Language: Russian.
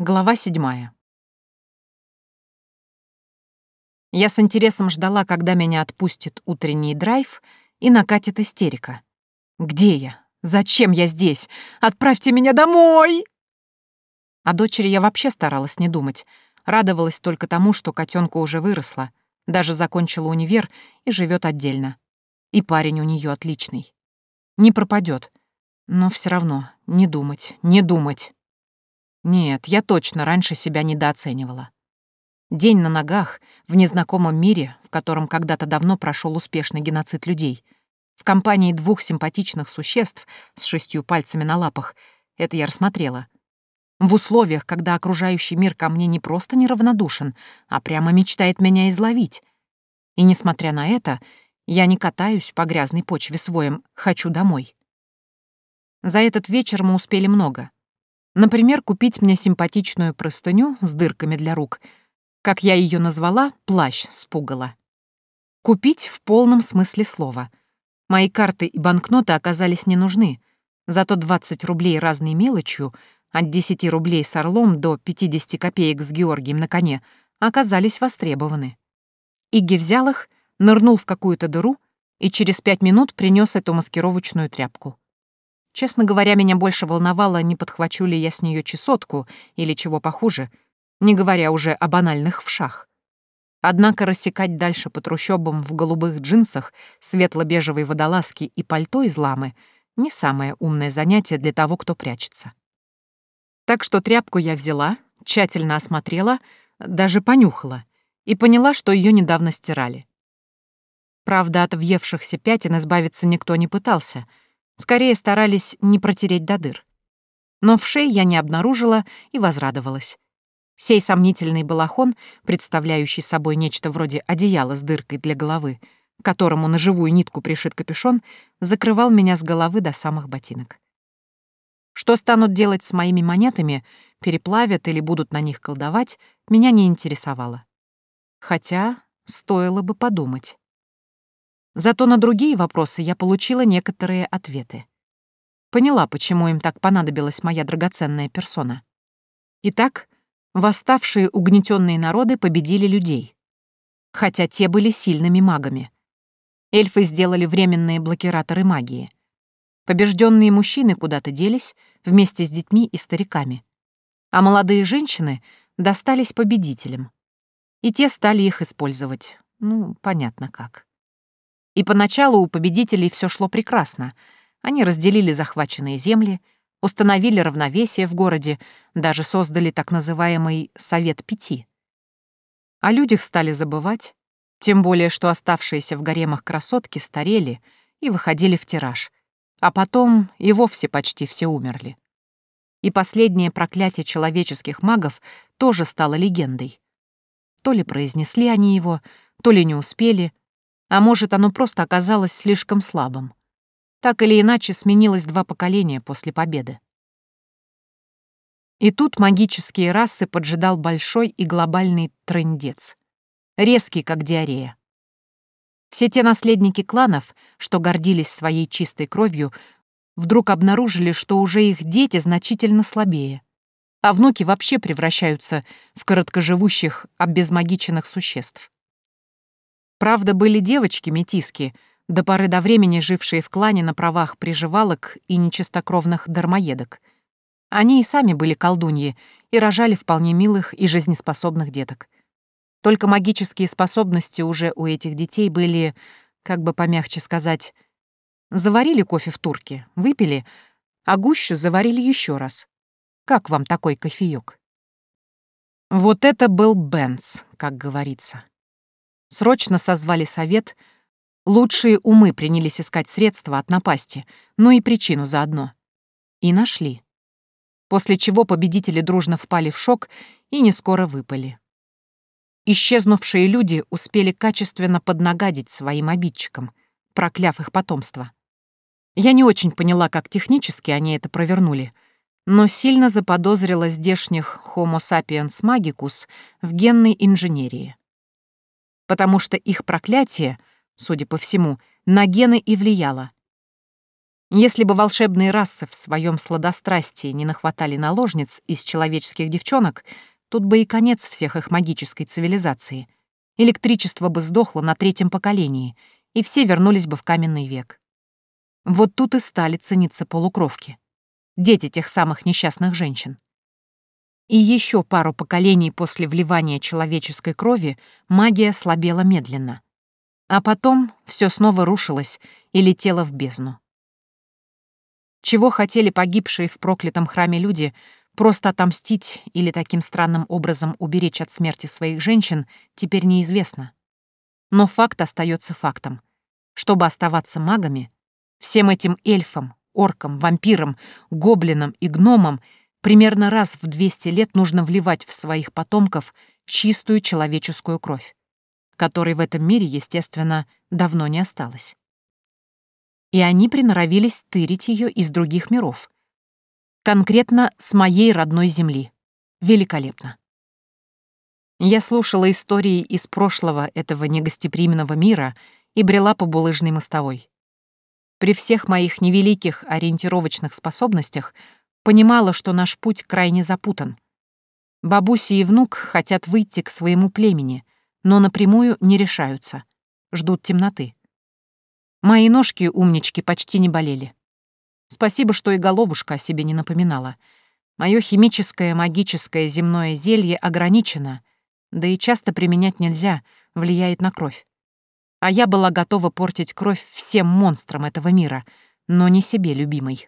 Глава седьмая. Я с интересом ждала, когда меня отпустит утренний драйв и накатит истерика. «Где я? Зачем я здесь? Отправьте меня домой!» О дочери я вообще старалась не думать. Радовалась только тому, что котенка уже выросла, даже закончила универ и живет отдельно. И парень у нее отличный. Не пропадет. Но все равно не думать, не думать. Нет, я точно раньше себя недооценивала. День на ногах, в незнакомом мире, в котором когда-то давно прошел успешный геноцид людей, в компании двух симпатичных существ с шестью пальцами на лапах, это я рассмотрела. В условиях, когда окружающий мир ко мне не просто неравнодушен, а прямо мечтает меня изловить. И несмотря на это, я не катаюсь по грязной почве своим «хочу домой». За этот вечер мы успели много — Например, купить мне симпатичную простыню с дырками для рук. Как я ее назвала, плащ с пугала. Купить в полном смысле слова. Мои карты и банкноты оказались не нужны, зато 20 рублей разной мелочью, от 10 рублей с орлом до 50 копеек с Георгием на коне, оказались востребованы. Иги взял их, нырнул в какую-то дыру и через пять минут принес эту маскировочную тряпку. Честно говоря, меня больше волновало, не подхвачу ли я с нее чесотку или чего похуже, не говоря уже о банальных вшах. Однако рассекать дальше по трущобам в голубых джинсах, светло-бежевой водолазке и пальто из ламы — не самое умное занятие для того, кто прячется. Так что тряпку я взяла, тщательно осмотрела, даже понюхала и поняла, что ее недавно стирали. Правда, от въевшихся пятен избавиться никто не пытался — Скорее старались не протереть до дыр. Но в шее я не обнаружила и возрадовалась. Сей сомнительный балахон, представляющий собой нечто вроде одеяла с дыркой для головы, к которому на живую нитку пришит капюшон, закрывал меня с головы до самых ботинок. Что станут делать с моими монетами, переплавят или будут на них колдовать, меня не интересовало. Хотя стоило бы подумать. Зато на другие вопросы я получила некоторые ответы. Поняла, почему им так понадобилась моя драгоценная персона. Итак, восставшие угнетенные народы победили людей. Хотя те были сильными магами. Эльфы сделали временные блокираторы магии. Побежденные мужчины куда-то делись вместе с детьми и стариками. А молодые женщины достались победителям. И те стали их использовать. Ну, понятно как. И поначалу у победителей все шло прекрасно. Они разделили захваченные земли, установили равновесие в городе, даже создали так называемый «Совет Пяти». О людях стали забывать, тем более что оставшиеся в гаремах красотки старели и выходили в тираж, а потом и вовсе почти все умерли. И последнее проклятие человеческих магов тоже стало легендой. То ли произнесли они его, то ли не успели, а может, оно просто оказалось слишком слабым. Так или иначе, сменилось два поколения после победы. И тут магические расы поджидал большой и глобальный трындец. Резкий, как диарея. Все те наследники кланов, что гордились своей чистой кровью, вдруг обнаружили, что уже их дети значительно слабее, а внуки вообще превращаются в короткоживущих, обезмагиченных существ. Правда, были девочки-метиски, до поры до времени жившие в клане на правах приживалок и нечистокровных дармоедок. Они и сами были колдуньи и рожали вполне милых и жизнеспособных деток. Только магические способности уже у этих детей были, как бы помягче сказать, заварили кофе в турке, выпили, а гущу заварили еще раз. Как вам такой кофеёк? Вот это был Бенц, как говорится. Срочно созвали совет. Лучшие умы принялись искать средства от напасти, ну и причину заодно. И нашли. После чего победители дружно впали в шок и не скоро выпали. Исчезнувшие люди успели качественно поднагадить своим обидчикам, прокляв их потомство. Я не очень поняла, как технически они это провернули, но сильно заподозрила здешних Homo sapiens magicus в генной инженерии потому что их проклятие, судя по всему, на гены и влияло. Если бы волшебные расы в своем сладострастии не нахватали наложниц из человеческих девчонок, тут бы и конец всех их магической цивилизации. Электричество бы сдохло на третьем поколении, и все вернулись бы в каменный век. Вот тут и стали цениться полукровки. Дети тех самых несчастных женщин. И еще пару поколений после вливания человеческой крови магия слабела медленно. А потом все снова рушилось и летело в бездну. Чего хотели погибшие в проклятом храме люди, просто отомстить или таким странным образом уберечь от смерти своих женщин, теперь неизвестно. Но факт остается фактом. Чтобы оставаться магами, всем этим эльфам, оркам, вампирам, гоблинам и гномам примерно раз в 200 лет нужно вливать в своих потомков чистую человеческую кровь, которой в этом мире, естественно, давно не осталось и они приноровились тырить ее из других миров. Конкретно с моей родной земли. Великолепно. Я слушала истории из прошлого этого негостеприимного мира и брела по булыжной мостовой. При всех моих невеликих ориентировочных способностях понимала, что наш путь крайне запутан. Бабуси и внук хотят выйти к своему племени, но напрямую не решаются, ждут темноты. Мои ножки, умнички, почти не болели. Спасибо, что и головушка о себе не напоминала. Мое химическое, магическое земное зелье ограничено, да и часто применять нельзя, влияет на кровь. А я была готова портить кровь всем монстрам этого мира, но не себе любимой.